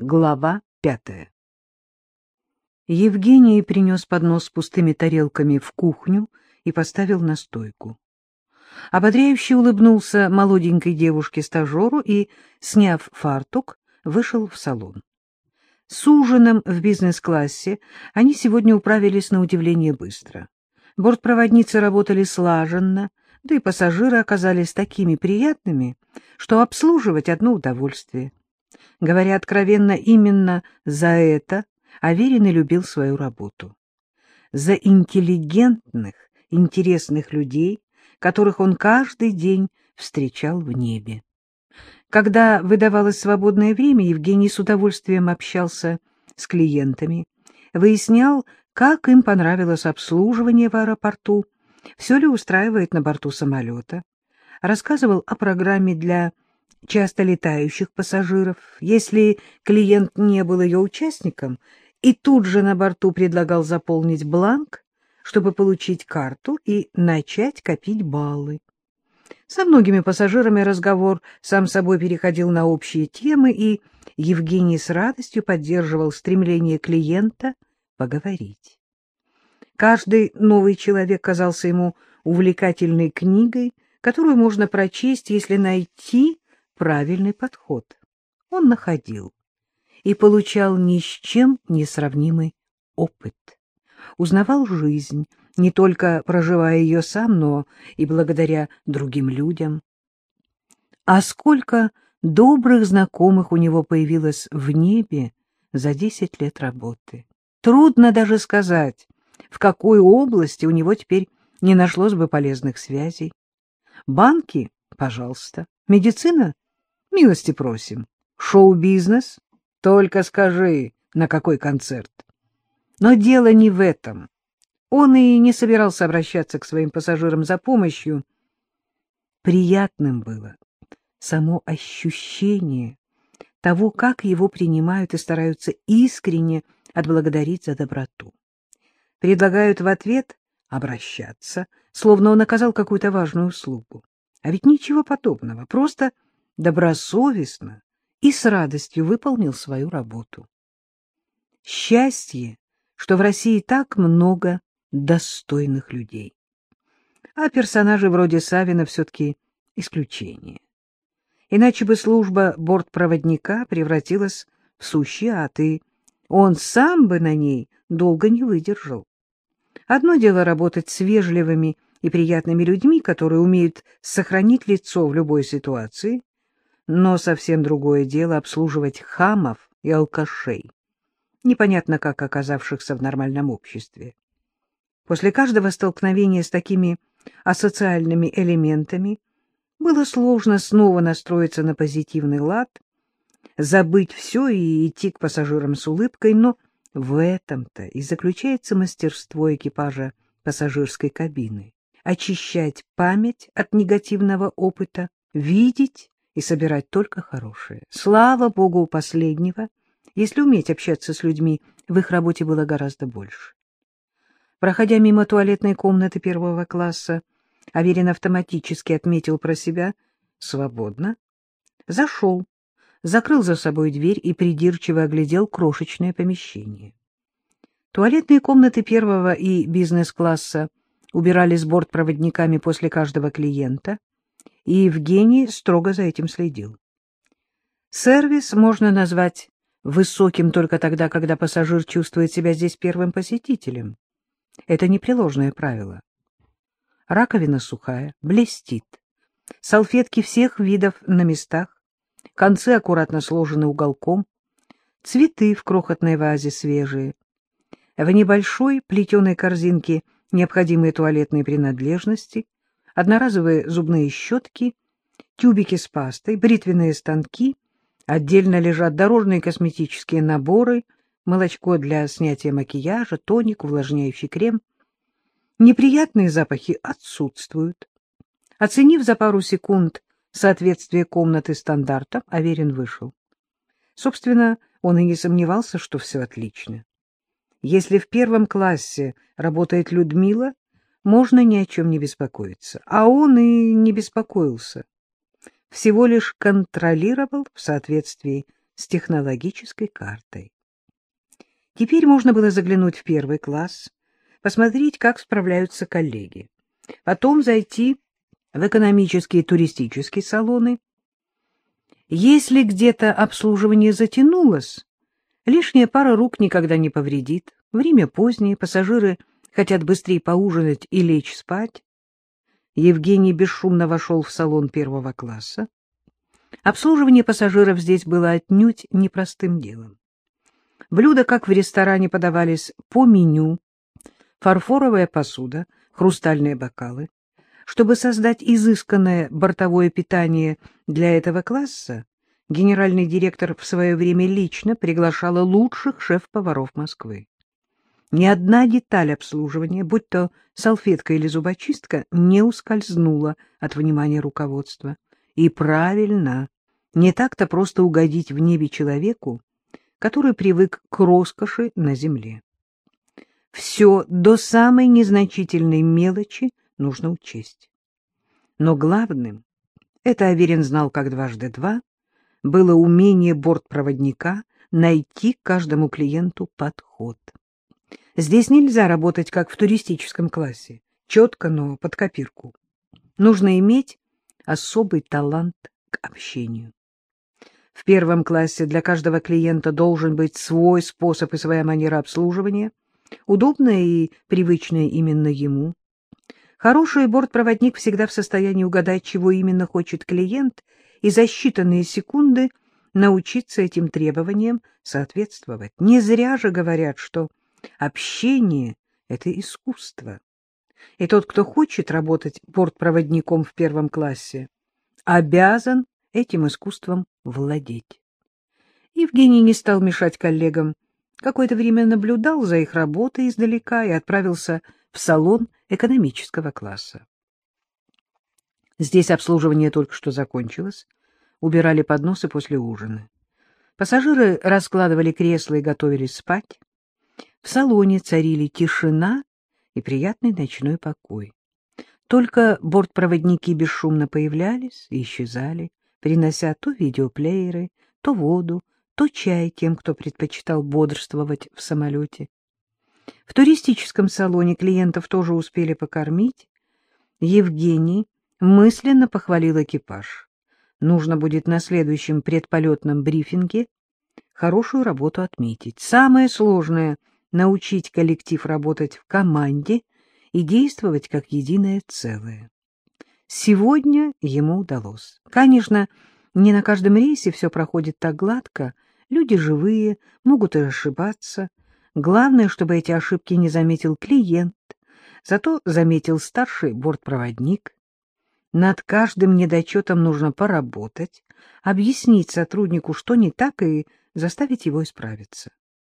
Глава пятая Евгений принес поднос с пустыми тарелками в кухню и поставил на стойку. Ободряюще улыбнулся молоденькой девушке-стажеру и, сняв фартук, вышел в салон. С ужином в бизнес-классе они сегодня управились на удивление быстро. Бортпроводницы работали слаженно, да и пассажиры оказались такими приятными, что обслуживать одно удовольствие. Говоря откровенно, именно за это Аверин и любил свою работу. За интеллигентных, интересных людей, которых он каждый день встречал в небе. Когда выдавалось свободное время, Евгений с удовольствием общался с клиентами, выяснял, как им понравилось обслуживание в аэропорту, все ли устраивает на борту самолета, рассказывал о программе для часто летающих пассажиров, если клиент не был ее участником, и тут же на борту предлагал заполнить бланк, чтобы получить карту и начать копить баллы. Со многими пассажирами разговор сам собой переходил на общие темы, и Евгений с радостью поддерживал стремление клиента поговорить. Каждый новый человек казался ему увлекательной книгой, которую можно прочесть, если найти правильный подход. Он находил и получал ни с чем не сравнимый опыт. Узнавал жизнь, не только проживая ее сам, но и благодаря другим людям. А сколько добрых знакомых у него появилось в небе за десять лет работы. Трудно даже сказать, в какой области у него теперь не нашлось бы полезных связей. Банки — пожалуйста. Медицина Милости просим. Шоу-бизнес? Только скажи, на какой концерт. Но дело не в этом. Он и не собирался обращаться к своим пассажирам за помощью. Приятным было само ощущение того, как его принимают и стараются искренне отблагодарить за доброту. Предлагают в ответ обращаться, словно он оказал какую-то важную услугу. А ведь ничего подобного, просто добросовестно и с радостью выполнил свою работу. Счастье, что в России так много достойных людей. А персонажи вроде Савина все-таки исключение. Иначе бы служба бортпроводника превратилась в сущий ад, и он сам бы на ней долго не выдержал. Одно дело работать с вежливыми и приятными людьми, которые умеют сохранить лицо в любой ситуации, но совсем другое дело обслуживать хамов и алкашей, непонятно как оказавшихся в нормальном обществе. После каждого столкновения с такими асоциальными элементами было сложно снова настроиться на позитивный лад, забыть все и идти к пассажирам с улыбкой, но в этом-то и заключается мастерство экипажа пассажирской кабины — очищать память от негативного опыта, видеть и собирать только хорошее. Слава богу, у последнего, если уметь общаться с людьми, в их работе было гораздо больше. Проходя мимо туалетной комнаты первого класса, Аверин автоматически отметил про себя «свободно». Зашел, закрыл за собой дверь и придирчиво оглядел крошечное помещение. Туалетные комнаты первого и бизнес-класса убирались бортпроводниками после каждого клиента, и Евгений строго за этим следил. Сервис можно назвать высоким только тогда, когда пассажир чувствует себя здесь первым посетителем. Это непреложное правило. Раковина сухая, блестит. Салфетки всех видов на местах, концы аккуратно сложены уголком, цветы в крохотной вазе свежие. В небольшой плетеной корзинке необходимые туалетные принадлежности — одноразовые зубные щетки, тюбики с пастой, бритвенные станки, отдельно лежат дорожные косметические наборы, молочко для снятия макияжа, тоник, увлажняющий крем. Неприятные запахи отсутствуют. Оценив за пару секунд соответствие комнаты стандартам, Аверин вышел. Собственно, он и не сомневался, что все отлично. Если в первом классе работает Людмила, можно ни о чем не беспокоиться. А он и не беспокоился. Всего лишь контролировал в соответствии с технологической картой. Теперь можно было заглянуть в первый класс, посмотреть, как справляются коллеги. Потом зайти в экономические туристические салоны. Если где-то обслуживание затянулось, лишняя пара рук никогда не повредит. Время позднее, пассажиры хотят быстрее поужинать и лечь спать. Евгений бесшумно вошел в салон первого класса. Обслуживание пассажиров здесь было отнюдь непростым делом. Блюда, как в ресторане, подавались по меню, фарфоровая посуда, хрустальные бокалы. Чтобы создать изысканное бортовое питание для этого класса, генеральный директор в свое время лично приглашала лучших шеф-поваров Москвы. Ни одна деталь обслуживания, будь то салфетка или зубочистка, не ускользнула от внимания руководства. И правильно, не так-то просто угодить в небе человеку, который привык к роскоши на земле. Все до самой незначительной мелочи нужно учесть. Но главным, это Аверин знал как дважды два, было умение бортпроводника найти каждому клиенту подход. Здесь нельзя работать, как в туристическом классе, четко, но под копирку. Нужно иметь особый талант к общению. В первом классе для каждого клиента должен быть свой способ и своя манера обслуживания, удобная и привычная именно ему. Хороший бортпроводник всегда в состоянии угадать, чего именно хочет клиент, и за считанные секунды научиться этим требованиям соответствовать. Не зря же говорят, что общение — это искусство. И тот, кто хочет работать бортпроводником в первом классе, обязан этим искусством владеть. Евгений не стал мешать коллегам, какое-то время наблюдал за их работой издалека и отправился в салон экономического класса. Здесь обслуживание только что закончилось, убирали подносы после ужина. Пассажиры раскладывали кресла и готовились спать. В салоне царили тишина и приятный ночной покой. Только бортпроводники бесшумно появлялись и исчезали, принося то видеоплееры, то воду, то чай тем, кто предпочитал бодрствовать в самолете. В туристическом салоне клиентов тоже успели покормить. Евгений мысленно похвалил экипаж. Нужно будет на следующем предполетном брифинге хорошую работу отметить. Самое сложное — научить коллектив работать в команде и действовать как единое целое. Сегодня ему удалось. Конечно, не на каждом рейсе все проходит так гладко. Люди живые, могут и ошибаться. Главное, чтобы эти ошибки не заметил клиент, зато заметил старший бортпроводник. Над каждым недочетом нужно поработать, объяснить сотруднику, что не так, и заставить его исправиться.